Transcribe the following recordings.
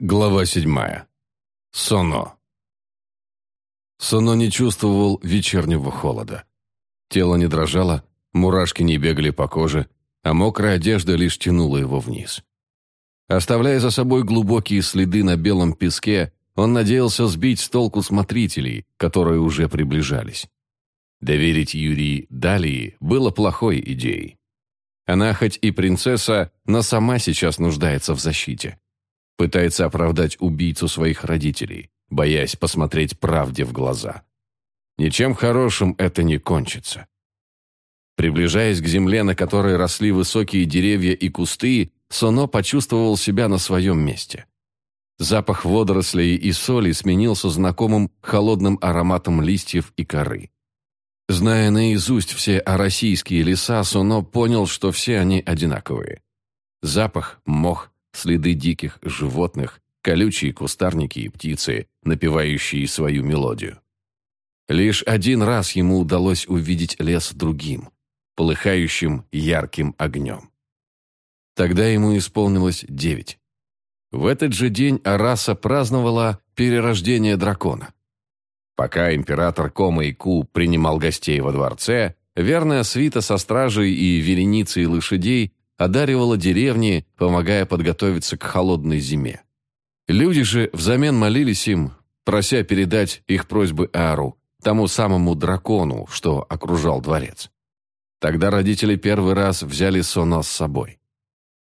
Глава седьмая. Соно. Соно не чувствовал вечернего холода. Тело не дрожало, мурашки не бегали по коже, а мокрая одежда лишь тянула его вниз. Оставляя за собой глубокие следы на белом песке, он надеялся сбить с толку смотрителей, которые уже приближались. Доверить Юрии Далии было плохой идеей. Она хоть и принцесса, но сама сейчас нуждается в защите. Пытается оправдать убийцу своих родителей, боясь посмотреть правде в глаза. Ничем хорошим это не кончится. Приближаясь к земле, на которой росли высокие деревья и кусты, Соно почувствовал себя на своем месте. Запах водорослей и соли сменился знакомым холодным ароматом листьев и коры. Зная наизусть все российские леса, Соно понял, что все они одинаковые. Запах, мох, следы диких животных, колючие кустарники и птицы, напевающие свою мелодию. Лишь один раз ему удалось увидеть лес другим, полыхающим ярким огнем. Тогда ему исполнилось девять. В этот же день Араса праздновала перерождение дракона. Пока император Кома и Ку принимал гостей во дворце, верная свита со стражей и вереницей лошадей одаривала деревни, помогая подготовиться к холодной зиме. Люди же взамен молились им, прося передать их просьбы Ару, тому самому дракону, что окружал дворец. Тогда родители первый раз взяли Соно с собой.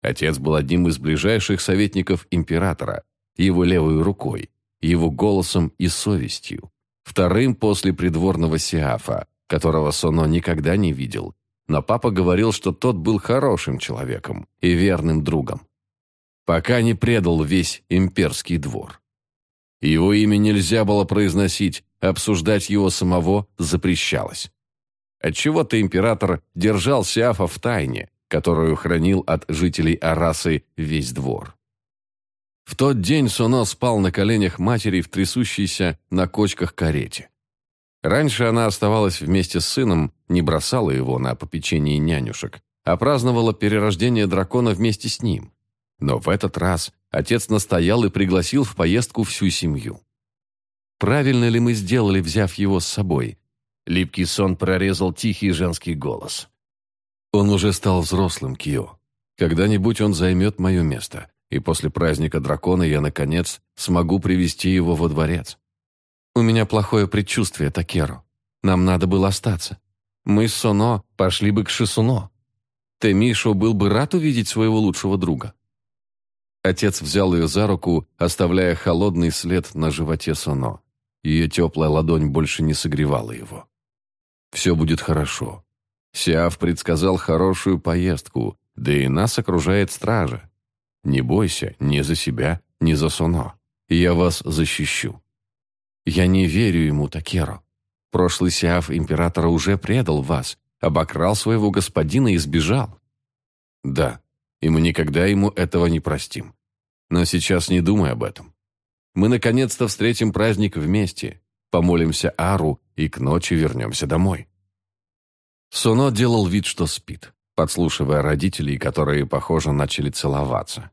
Отец был одним из ближайших советников императора, его левой рукой, его голосом и совестью, вторым после придворного Сиафа, которого Соно никогда не видел но папа говорил, что тот был хорошим человеком и верным другом. Пока не предал весь имперский двор. Его имя нельзя было произносить, обсуждать его самого запрещалось. Отчего-то император держал Сиафа в тайне, которую хранил от жителей Арасы весь двор. В тот день Суно спал на коленях матери в трясущейся на кочках карете. Раньше она оставалась вместе с сыном, не бросала его на попечение нянюшек, а праздновала перерождение дракона вместе с ним. Но в этот раз отец настоял и пригласил в поездку всю семью. Правильно ли мы сделали, взяв его с собой? Липкий сон прорезал тихий женский голос. Он уже стал взрослым, Кио. Когда-нибудь он займет мое место, и после праздника дракона я, наконец, смогу привести его во дворец. У меня плохое предчувствие, Такеру. Нам надо было остаться. Мы с Соно пошли бы к Шисуно. Темишо был бы рад увидеть своего лучшего друга. Отец взял ее за руку, оставляя холодный след на животе Соно. Ее теплая ладонь больше не согревала его. «Все будет хорошо». Сиав предсказал хорошую поездку, да и нас окружает стража. Не бойся ни за себя, ни за Соно. Я вас защищу. Я не верю ему, Такеро. Прошлый Сиаф императора уже предал вас, обокрал своего господина и сбежал. Да, и мы никогда ему этого не простим. Но сейчас не думай об этом. Мы наконец-то встретим праздник вместе, помолимся Ару и к ночи вернемся домой. Суно делал вид, что спит, подслушивая родителей, которые, похоже, начали целоваться.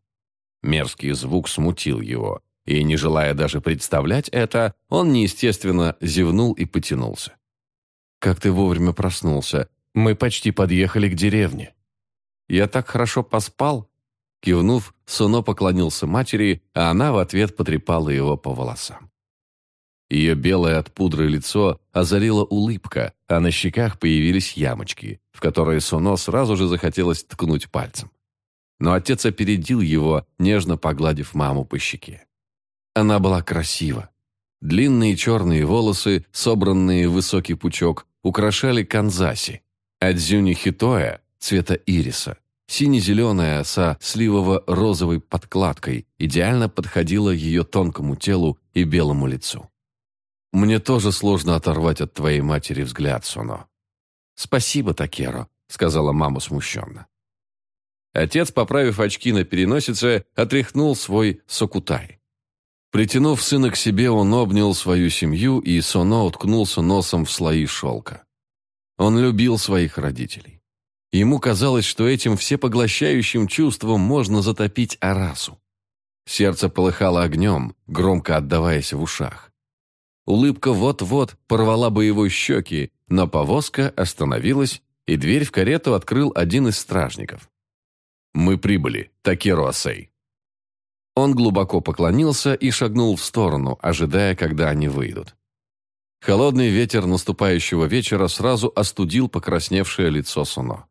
Мерзкий звук смутил его, и, не желая даже представлять это, он неестественно зевнул и потянулся. «Как ты вовремя проснулся. Мы почти подъехали к деревне». «Я так хорошо поспал?» Кивнув, Суно поклонился матери, а она в ответ потрепала его по волосам. Ее белое от пудры лицо озарила улыбка, а на щеках появились ямочки, в которые Суно сразу же захотелось ткнуть пальцем. Но отец опередил его, нежно погладив маму по щеке. Она была красива. Длинные черные волосы, собранные в высокий пучок, украшали канзаси, а дзюни хитоя цвета ириса. Сине-зеленая со сливово-розовой подкладкой идеально подходила ее тонкому телу и белому лицу. «Мне тоже сложно оторвать от твоей матери взгляд, Соно». «Спасибо, Такеро», — сказала мама смущенно. Отец, поправив очки на переносице, отряхнул свой сокутай. Притянув сына к себе, он обнял свою семью, и Соно уткнулся носом в слои шелка. Он любил своих родителей. Ему казалось, что этим всепоглощающим чувством можно затопить Арасу. Сердце полыхало огнем, громко отдаваясь в ушах. Улыбка вот-вот порвала бы его щеки, но повозка остановилась, и дверь в карету открыл один из стражников. «Мы прибыли, Такеру Асей». Он глубоко поклонился и шагнул в сторону, ожидая, когда они выйдут. Холодный ветер наступающего вечера сразу остудил покрасневшее лицо Суно.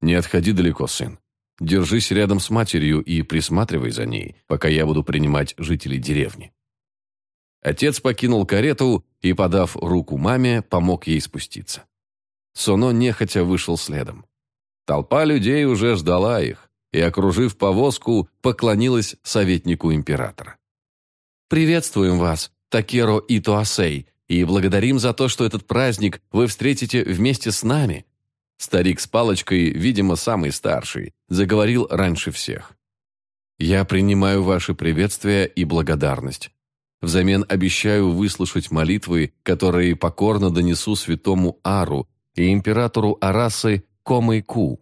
«Не отходи далеко, сын. Держись рядом с матерью и присматривай за ней, пока я буду принимать жителей деревни». Отец покинул карету и, подав руку маме, помог ей спуститься. Соно нехотя вышел следом. Толпа людей уже ждала их и, окружив повозку, поклонилась советнику императора. «Приветствуем вас, Такеро Итоасей, и благодарим за то, что этот праздник вы встретите вместе с нами». Старик с палочкой, видимо, самый старший, заговорил раньше всех. «Я принимаю ваши приветствия и благодарность. Взамен обещаю выслушать молитвы, которые покорно донесу святому Ару и императору Арасы Комэйку.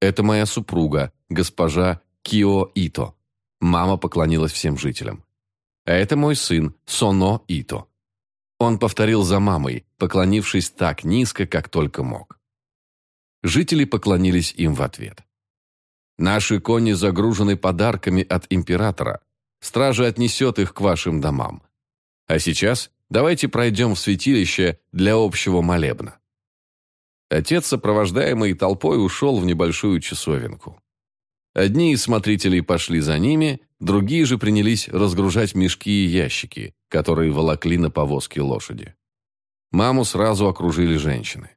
Это моя супруга, госпожа Кио Ито. Мама поклонилась всем жителям. А это мой сын, Соно Ито. Он повторил за мамой, поклонившись так низко, как только мог. Жители поклонились им в ответ. Наши кони загружены подарками от императора, Стража отнесет их к вашим домам. А сейчас давайте пройдем в святилище для общего молебна». Отец, сопровождаемый толпой, ушел в небольшую часовенку. Одни из смотрителей пошли за ними, другие же принялись разгружать мешки и ящики, которые волокли на повозке лошади. Маму сразу окружили женщины.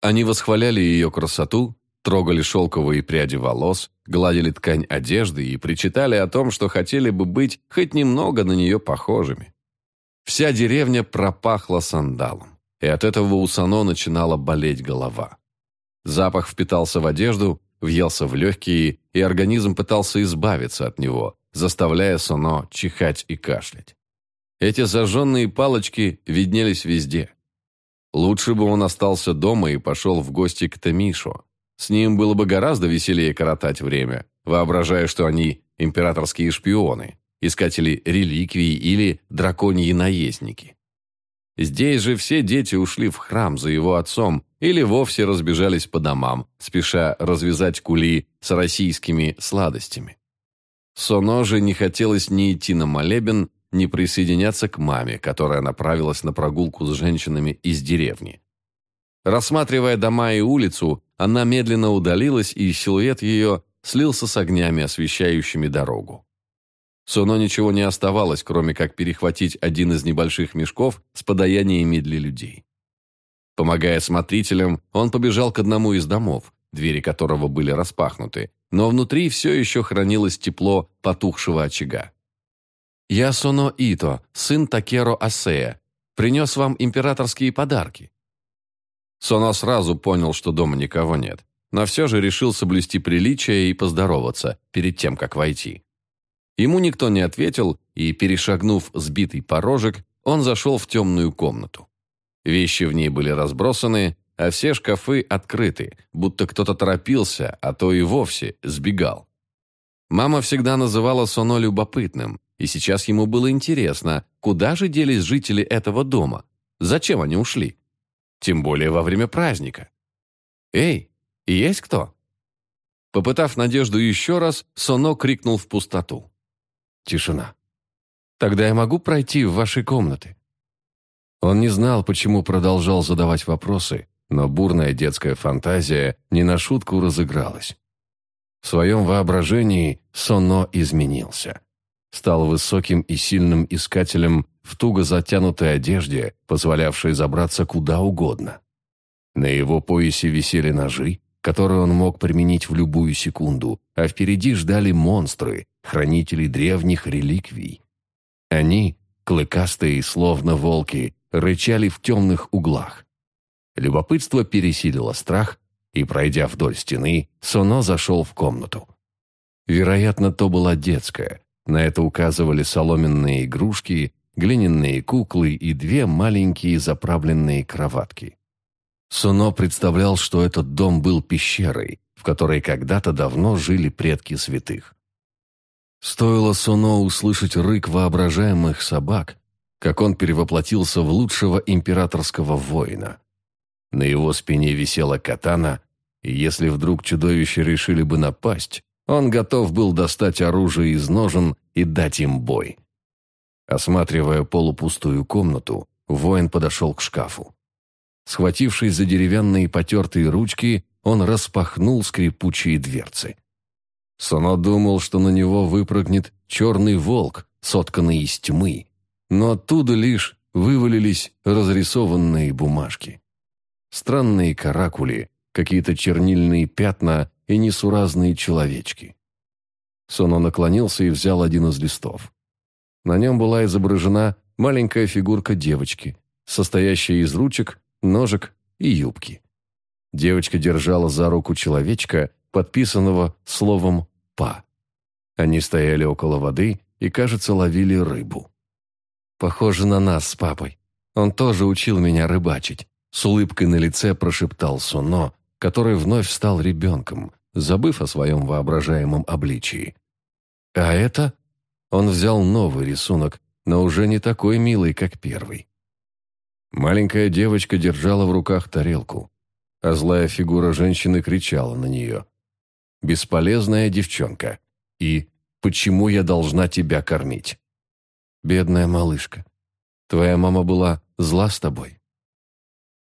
Они восхваляли ее красоту, трогали шелковые пряди волос, гладили ткань одежды и причитали о том, что хотели бы быть хоть немного на нее похожими. Вся деревня пропахла сандалом, и от этого у Сано начинала болеть голова. Запах впитался в одежду, въелся в легкие, и организм пытался избавиться от него, заставляя Сано чихать и кашлять. Эти зажженные палочки виднелись везде. Лучше бы он остался дома и пошел в гости к Тамишо, с ним было бы гораздо веселее коротать время, воображая, что они императорские шпионы, искатели реликвий или драконьи наездники. Здесь же все дети ушли в храм за его отцом или вовсе разбежались по домам, спеша развязать кули с российскими сладостями. Соно же не хотелось ни идти на молебен, ни присоединяться к маме, которая направилась на прогулку с женщинами из деревни. Рассматривая дома и улицу, она медленно удалилась, и силуэт ее слился с огнями, освещающими дорогу. Суно ничего не оставалось, кроме как перехватить один из небольших мешков с подаяниями для людей. Помогая смотрителям, он побежал к одному из домов, двери которого были распахнуты, но внутри все еще хранилось тепло потухшего очага. «Я Соно Ито, сын Такеро Асея. Принес вам императорские подарки. Соно сразу понял, что дома никого нет, но все же решил соблюсти приличие и поздороваться перед тем, как войти. Ему никто не ответил, и, перешагнув сбитый порожек, он зашел в темную комнату. Вещи в ней были разбросаны, а все шкафы открыты, будто кто-то торопился, а то и вовсе сбегал. Мама всегда называла Соно любопытным, и сейчас ему было интересно, куда же делись жители этого дома, зачем они ушли. Тем более во время праздника. «Эй, есть кто?» Попытав надежду еще раз, Соно крикнул в пустоту. Тишина. «Тогда я могу пройти в ваши комнаты?» Он не знал, почему продолжал задавать вопросы, но бурная детская фантазия не на шутку разыгралась. В своем воображении Соно изменился. Стал высоким и сильным искателем в туго затянутой одежде, позволявшей забраться куда угодно. На его поясе висели ножи, которые он мог применить в любую секунду, а впереди ждали монстры, хранители древних реликвий. Они, клыкастые, словно волки, рычали в темных углах. Любопытство пересилило страх, и, пройдя вдоль стены, Соно зашел в комнату. Вероятно, то была детская. На это указывали соломенные игрушки, глиняные куклы и две маленькие заправленные кроватки. Суно представлял, что этот дом был пещерой, в которой когда-то давно жили предки святых. Стоило Соно услышать рык воображаемых собак, как он перевоплотился в лучшего императорского воина. На его спине висела катана, и если вдруг чудовища решили бы напасть, он готов был достать оружие из ножен и дать им бой. Осматривая полупустую комнату, воин подошел к шкафу. Схватившись за деревянные потертые ручки, он распахнул скрипучие дверцы. Соно думал, что на него выпрыгнет черный волк, сотканный из тьмы, но оттуда лишь вывалились разрисованные бумажки. Странные каракули, какие-то чернильные пятна и несуразные человечки. Соно наклонился и взял один из листов. На нем была изображена маленькая фигурка девочки, состоящая из ручек, ножек и юбки. Девочка держала за руку человечка, подписанного словом «па». Они стояли около воды и, кажется, ловили рыбу. «Похоже на нас с папой. Он тоже учил меня рыбачить», — с улыбкой на лице прошептал Суно, который вновь стал ребенком, забыв о своем воображаемом обличии. «А это?» Он взял новый рисунок, но уже не такой милый, как первый. Маленькая девочка держала в руках тарелку, а злая фигура женщины кричала на нее. «Бесполезная девчонка!» и «Почему я должна тебя кормить?» «Бедная малышка, твоя мама была зла с тобой?»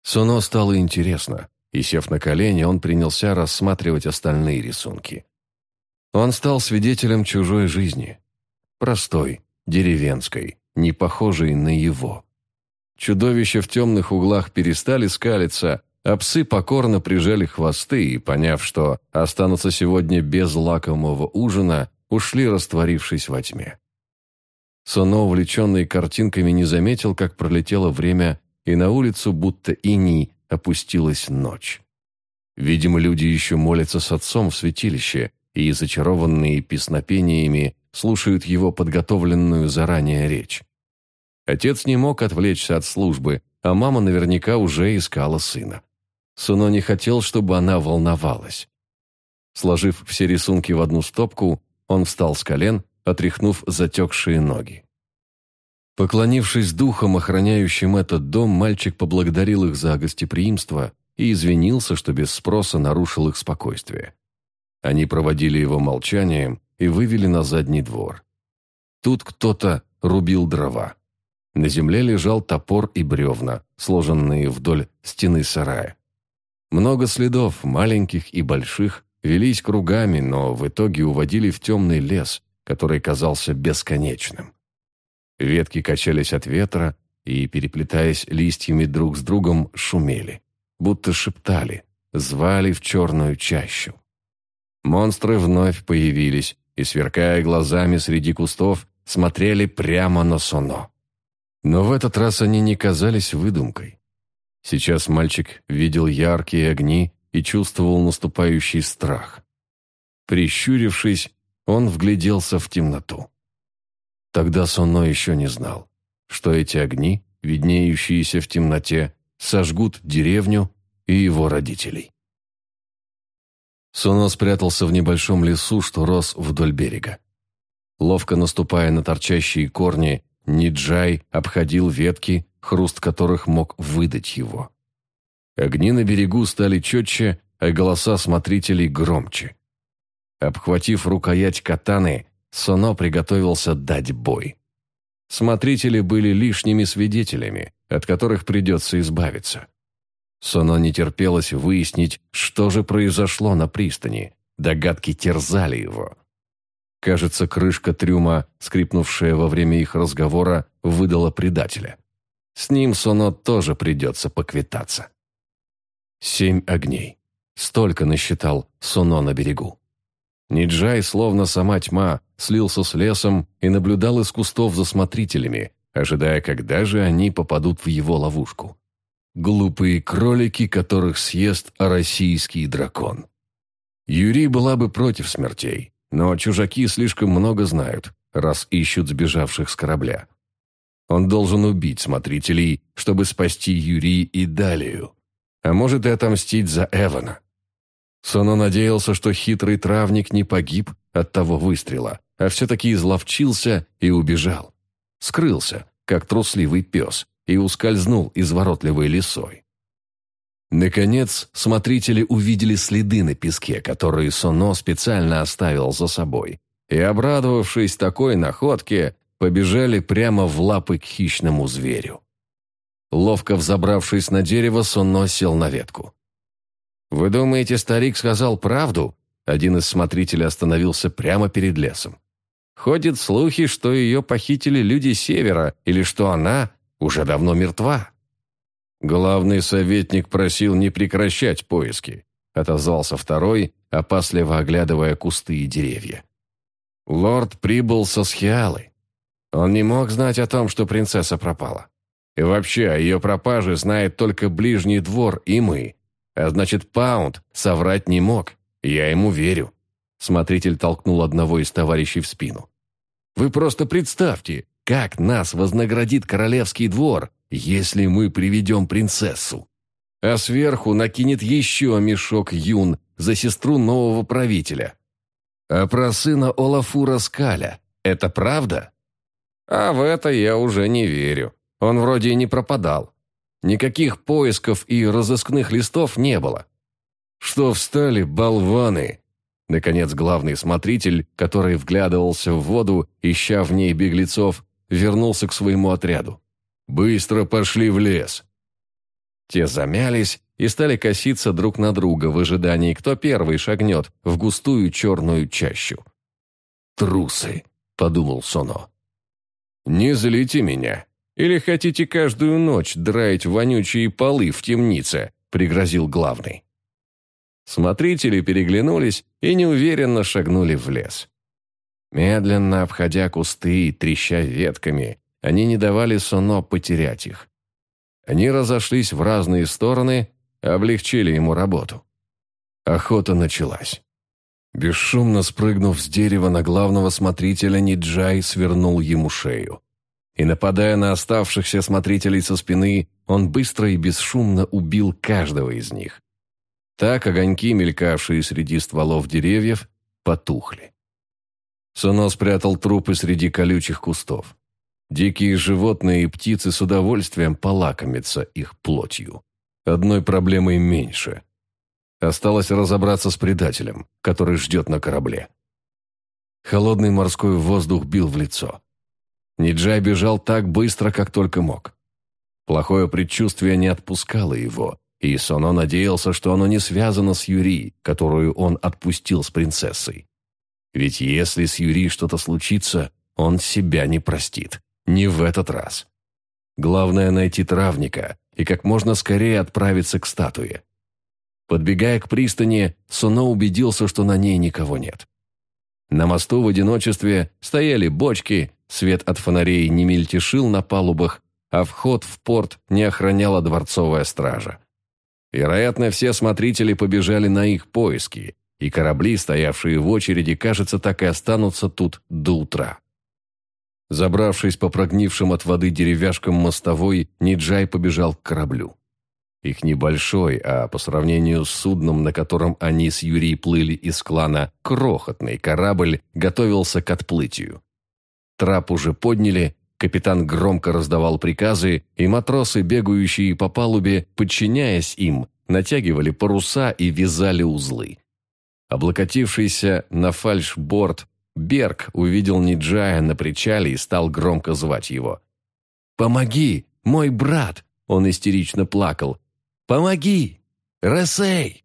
Суно стало интересно, и, сев на колени, он принялся рассматривать остальные рисунки. Он стал свидетелем чужой жизни. Простой, деревенской, не похожей на его. Чудовища в темных углах перестали скалиться, а псы покорно прижали хвосты и, поняв, что останутся сегодня без лакомого ужина, ушли, растворившись во тьме. Соно, увлеченный картинками, не заметил, как пролетело время, и на улицу, будто иней, опустилась ночь. Видимо, люди еще молятся с отцом в святилище, и, зачарованные песнопениями, слушают его подготовленную заранее речь. Отец не мог отвлечься от службы, а мама наверняка уже искала сына. Суно не хотел, чтобы она волновалась. Сложив все рисунки в одну стопку, он встал с колен, отряхнув затекшие ноги. Поклонившись духам, охраняющим этот дом, мальчик поблагодарил их за гостеприимство и извинился, что без спроса нарушил их спокойствие. Они проводили его молчанием и вывели на задний двор. Тут кто-то рубил дрова. На земле лежал топор и бревна, сложенные вдоль стены сарая. Много следов, маленьких и больших, велись кругами, но в итоге уводили в темный лес, который казался бесконечным. Ветки качались от ветра и, переплетаясь листьями друг с другом, шумели, будто шептали, звали в черную чащу. Монстры вновь появились и, сверкая глазами среди кустов, смотрели прямо на Соно. Но в этот раз они не казались выдумкой. Сейчас мальчик видел яркие огни и чувствовал наступающий страх. Прищурившись, он вгляделся в темноту. Тогда Сонно еще не знал, что эти огни, виднеющиеся в темноте, сожгут деревню и его родителей. Соно спрятался в небольшом лесу, что рос вдоль берега. Ловко наступая на торчащие корни, Ниджай обходил ветки, хруст которых мог выдать его. Огни на берегу стали четче, а голоса смотрителей громче. Обхватив рукоять катаны, Соно приготовился дать бой. Смотрители были лишними свидетелями, от которых придется избавиться. Соно не терпелось выяснить, что же произошло на пристани. Догадки терзали его. Кажется, крышка трюма, скрипнувшая во время их разговора, выдала предателя. С ним Соно тоже придется поквитаться. Семь огней. Столько насчитал Соно на берегу. Ниджай, словно сама тьма, слился с лесом и наблюдал из кустов за смотрителями, ожидая, когда же они попадут в его ловушку. Глупые кролики, которых съест российский дракон. Юрий была бы против смертей, но чужаки слишком много знают, раз ищут сбежавших с корабля. Он должен убить смотрителей, чтобы спасти Юрий и Далию. А может и отомстить за Эвана. Соно надеялся, что хитрый травник не погиб от того выстрела, а все-таки изловчился и убежал. Скрылся, как трусливый пес, и ускользнул изворотливой лисой. Наконец, смотрители увидели следы на песке, которые Соно специально оставил за собой, и, обрадовавшись такой находке, побежали прямо в лапы к хищному зверю. Ловко взобравшись на дерево, Соно сел на ветку. «Вы думаете, старик сказал правду?» Один из смотрителей остановился прямо перед лесом. «Ходят слухи, что ее похитили люди севера, или что она уже давно мертва». «Главный советник просил не прекращать поиски», отозвался второй, опасливо оглядывая кусты и деревья. Лорд прибыл со Схиалы. Он не мог знать о том, что принцесса пропала. И вообще, о ее пропаже знает только ближний двор и мы. А значит, Паунд соврать не мог. Я ему верю. Смотритель толкнул одного из товарищей в спину. Вы просто представьте, как нас вознаградит королевский двор, если мы приведем принцессу. А сверху накинет еще мешок юн за сестру нового правителя. А про сына Олафура Скаля – это правда? А в это я уже не верю. Он вроде и не пропадал. Никаких поисков и разыскных листов не было. Что встали, болваны? Наконец главный смотритель, который вглядывался в воду, ища в ней беглецов, вернулся к своему отряду. «Быстро пошли в лес!» Те замялись и стали коситься друг на друга в ожидании, кто первый шагнет в густую черную чащу. «Трусы!» – подумал Соно. «Не злите меня. Или хотите каждую ночь драить вонючие полы в темнице?» – пригрозил главный. Смотрители переглянулись и неуверенно шагнули в лес. Медленно обходя кусты и треща ветками, они не давали Соно потерять их. Они разошлись в разные стороны, облегчили ему работу. Охота началась. Бесшумно спрыгнув с дерева на главного смотрителя, Ниджай свернул ему шею. И, нападая на оставшихся смотрителей со спины, он быстро и бесшумно убил каждого из них. Так огоньки, мелькавшие среди стволов деревьев, потухли. Суно спрятал трупы среди колючих кустов. Дикие животные и птицы с удовольствием полакомятся их плотью. Одной проблемой меньше. Осталось разобраться с предателем, который ждет на корабле. Холодный морской воздух бил в лицо. Ниджай бежал так быстро, как только мог. Плохое предчувствие не отпускало его, и Соно надеялся, что оно не связано с Юри, которую он отпустил с принцессой. Ведь если с Юри что-то случится, он себя не простит. Не в этот раз. Главное найти травника и как можно скорее отправиться к статуе. Подбегая к пристани, Суно убедился, что на ней никого нет. На мосту в одиночестве стояли бочки, свет от фонарей не мельтешил на палубах, а вход в порт не охраняла дворцовая стража. Вероятно, все смотрители побежали на их поиски, и корабли, стоявшие в очереди, кажется, так и останутся тут до утра. Забравшись по прогнившим от воды деревяшкам мостовой, Ниджай побежал к кораблю. Их небольшой, а по сравнению с судном, на котором они с Юрией плыли из клана, крохотный корабль готовился к отплытию. Трап уже подняли, капитан громко раздавал приказы, и матросы, бегающие по палубе, подчиняясь им, натягивали паруса и вязали узлы. Облокотившийся на фальшборд, Берг увидел Ниджая на причале и стал громко звать его. «Помоги! Мой брат!» Он истерично плакал. «Помоги! Ресей!»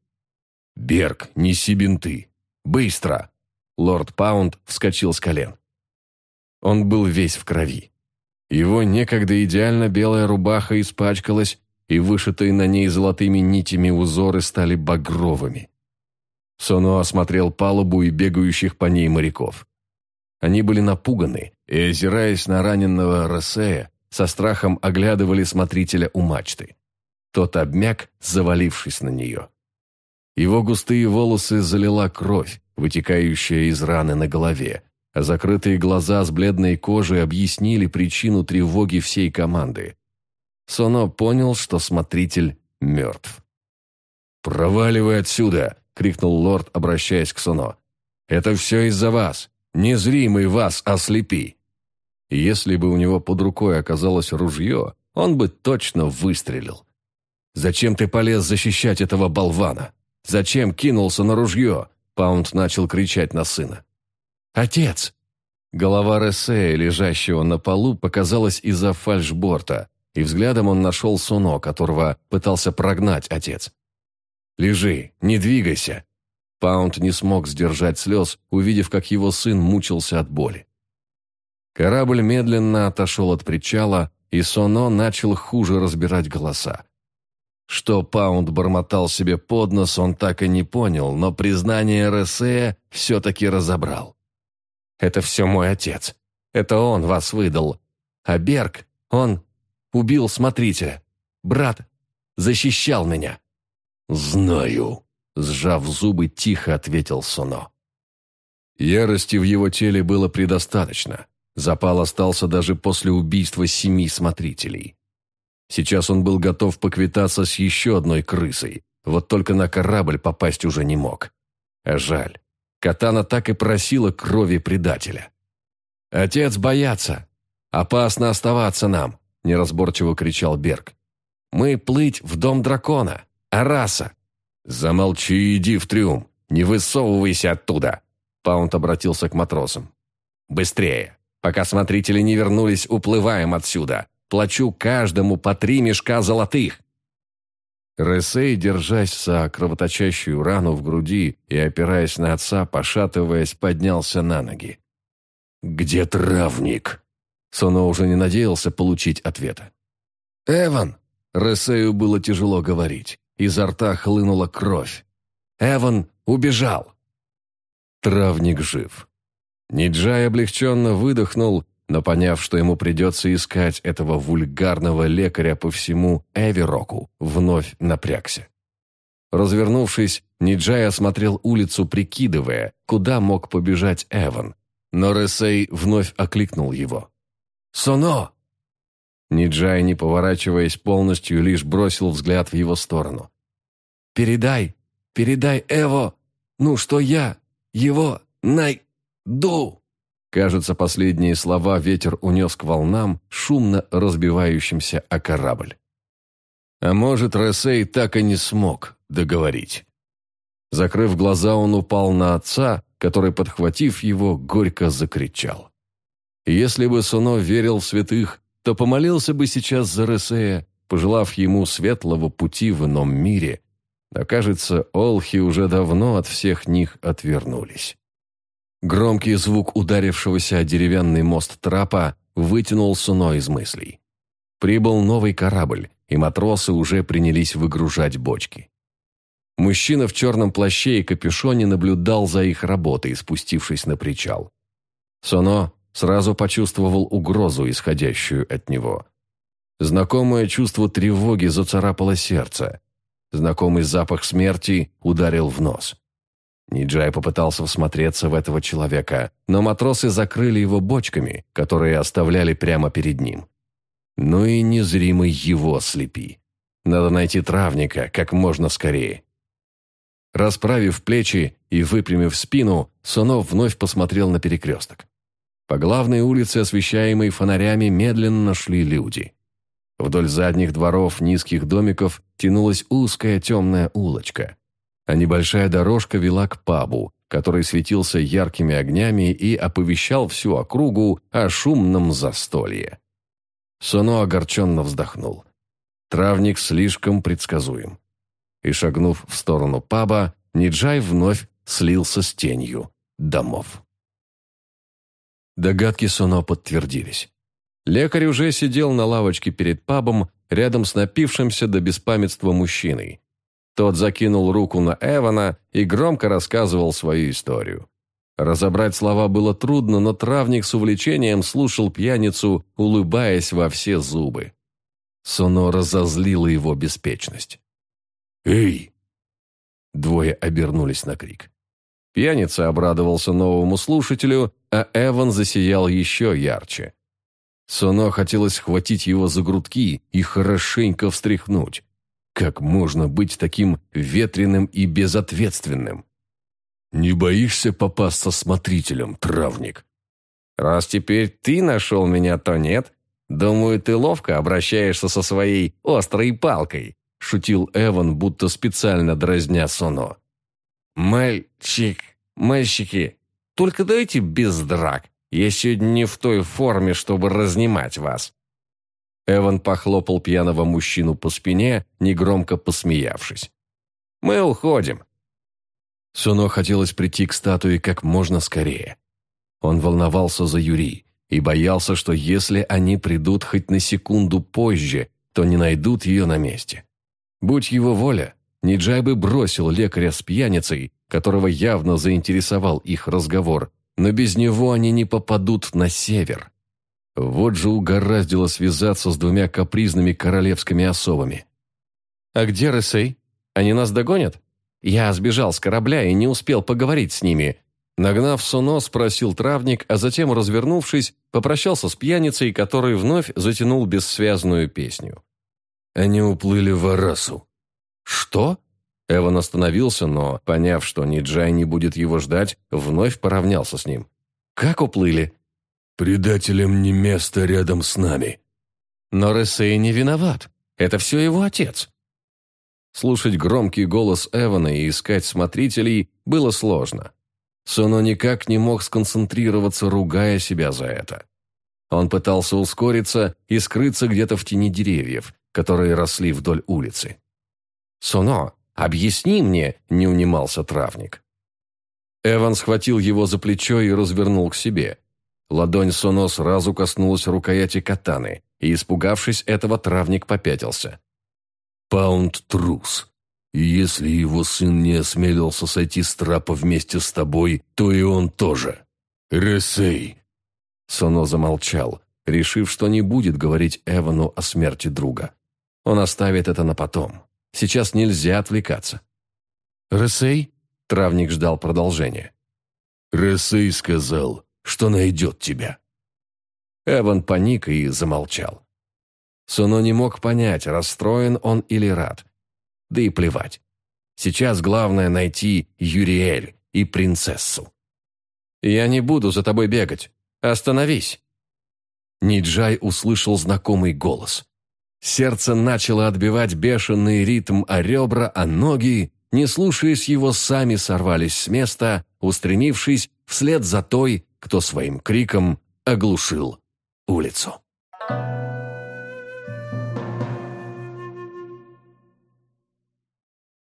«Берг, неси бинты! Быстро!» Лорд Паунд вскочил с колен. Он был весь в крови. Его некогда идеально белая рубаха испачкалась, и вышитые на ней золотыми нитями узоры стали багровыми. Соно осмотрел палубу и бегающих по ней моряков. Они были напуганы и, озираясь на раненного Росея, со страхом оглядывали смотрителя у мачты. Тот обмяк, завалившись на нее. Его густые волосы залила кровь, вытекающая из раны на голове, закрытые глаза с бледной кожей объяснили причину тревоги всей команды. Соно понял, что смотритель мертв. «Проваливай отсюда!» — крикнул лорд, обращаясь к Соно. «Это все из-за вас. Незримый вас ослепи!» Если бы у него под рукой оказалось ружье, он бы точно выстрелил. «Зачем ты полез защищать этого болвана? Зачем кинулся на ружье?» Паунд начал кричать на сына. «Отец!» Голова Ресея, лежащего на полу, показалась из-за фальшборта, и взглядом он нашел Суно, которого пытался прогнать отец. «Лежи, не двигайся!» Паунд не смог сдержать слез, увидев, как его сын мучился от боли. Корабль медленно отошел от причала, и Соно начал хуже разбирать голоса. Что Паунд бормотал себе под нос, он так и не понял, но признание Ресея все-таки разобрал. «Это все мой отец. Это он вас выдал. А Берг, он убил смотрителя. Брат защищал меня». «Знаю», — сжав зубы, тихо ответил Соно. Ярости в его теле было предостаточно. Запал остался даже после убийства семи смотрителей. Сейчас он был готов поквитаться с еще одной крысой, вот только на корабль попасть уже не мог. А жаль. Катана так и просила крови предателя. «Отец боятся! Опасно оставаться нам!» – неразборчиво кричал Берг. «Мы плыть в дом дракона! Араса!» «Замолчи и иди в трюм! Не высовывайся оттуда!» Паунд обратился к матросам. «Быстрее! Пока смотрители не вернулись, уплываем отсюда! Плачу каждому по три мешка золотых!» Ресей, держась за кровоточащую рану в груди и опираясь на отца, пошатываясь, поднялся на ноги. «Где травник?» Соно уже не надеялся получить ответа. «Эван!» Ресею было тяжело говорить. Изо рта хлынула кровь. «Эван убежал!» Травник жив. Ниджай облегченно выдохнул но поняв, что ему придется искать этого вульгарного лекаря по всему Эвероку, вновь напрягся. Развернувшись, Ниджай осмотрел улицу, прикидывая, куда мог побежать Эван. Но Ресей вновь окликнул его. «Соно!» Ниджай, не поворачиваясь полностью, лишь бросил взгляд в его сторону. «Передай, передай Эво, ну что я, его найду!» Кажется, последние слова ветер унес к волнам, шумно разбивающимся о корабль. А может, Ресей так и не смог договорить. Закрыв глаза, он упал на отца, который, подхватив его, горько закричал. Если бы Суно верил в святых, то помолился бы сейчас за Ресея, пожелав ему светлого пути в ином мире. Но, кажется, Олхи уже давно от всех них отвернулись. Громкий звук ударившегося о деревянный мост трапа вытянул Суно из мыслей. Прибыл новый корабль, и матросы уже принялись выгружать бочки. Мужчина в черном плаще и капюшоне наблюдал за их работой, спустившись на причал. Соно сразу почувствовал угрозу, исходящую от него. Знакомое чувство тревоги зацарапало сердце. Знакомый запах смерти ударил в нос. Ниджай попытался всмотреться в этого человека, но матросы закрыли его бочками, которые оставляли прямо перед ним. Ну и незримый его слепи. Надо найти травника как можно скорее. Расправив плечи и выпрямив спину, Сонов вновь посмотрел на перекресток. По главной улице, освещаемой фонарями, медленно шли люди. Вдоль задних дворов низких домиков тянулась узкая темная улочка а небольшая дорожка вела к пабу, который светился яркими огнями и оповещал всю округу о шумном застолье. Соно огорченно вздохнул. Травник слишком предсказуем. И, шагнув в сторону паба, Ниджай вновь слился с тенью домов. Догадки Соно подтвердились. Лекарь уже сидел на лавочке перед пабом, рядом с напившимся до беспамятства мужчиной. Тот закинул руку на Эвана и громко рассказывал свою историю. Разобрать слова было трудно, но травник с увлечением слушал пьяницу, улыбаясь во все зубы. Соно разозлила его беспечность. «Эй!» Двое обернулись на крик. Пьяница обрадовался новому слушателю, а Эван засиял еще ярче. Соно хотелось схватить его за грудки и хорошенько встряхнуть. Как можно быть таким ветреным и безответственным? «Не боишься попасться смотрителем, травник?» «Раз теперь ты нашел меня, то нет. Думаю, ты ловко обращаешься со своей острой палкой», шутил Эван, будто специально дразня Соно. «Мальчик, мальчики, только дайте без драк. Я сегодня не в той форме, чтобы разнимать вас». Эван похлопал пьяного мужчину по спине, негромко посмеявшись. «Мы уходим». Суно хотелось прийти к статуе как можно скорее. Он волновался за Юри и боялся, что если они придут хоть на секунду позже, то не найдут ее на месте. Будь его воля, Ниджай бы бросил лекаря с пьяницей, которого явно заинтересовал их разговор, но без него они не попадут на север. Вот же угораздило связаться с двумя капризными королевскими особами. «А где Ресей? Они нас догонят?» «Я сбежал с корабля и не успел поговорить с ними». Нагнав Суно, спросил травник, а затем, развернувшись, попрощался с пьяницей, который вновь затянул бессвязную песню. Они уплыли в Арасу. «Что?» Эван остановился, но, поняв, что Ниджай не будет его ждать, вновь поравнялся с ним. «Как уплыли?» «Предателям не место рядом с нами». «Но Ресей не виноват. Это все его отец». Слушать громкий голос Эвана и искать смотрителей было сложно. Соно никак не мог сконцентрироваться, ругая себя за это. Он пытался ускориться и скрыться где-то в тени деревьев, которые росли вдоль улицы. «Соно, объясни мне», – не унимался травник. Эван схватил его за плечо и развернул к себе. Ладонь Соно сразу коснулась рукояти катаны, и, испугавшись этого, травник попятился. Паунд трус. Если его сын не осмелился сойти с трапа вместе с тобой, то и он тоже. Ресей!» Соно замолчал, решив, что не будет говорить Эвану о смерти друга. Он оставит это на потом. Сейчас нельзя отвлекаться. «Ресей?» – травник ждал продолжения. «Ресей сказал, что найдет тебя». Эван паник и замолчал. Суно не мог понять, расстроен он или рад. Да и плевать. Сейчас главное найти Юриэль и принцессу. «Я не буду за тобой бегать. Остановись!» Ниджай услышал знакомый голос. Сердце начало отбивать бешеный ритм о ребра, а ноги, не слушаясь его, сами сорвались с места, устремившись вслед за той, кто своим криком оглушил улицу. Thank you.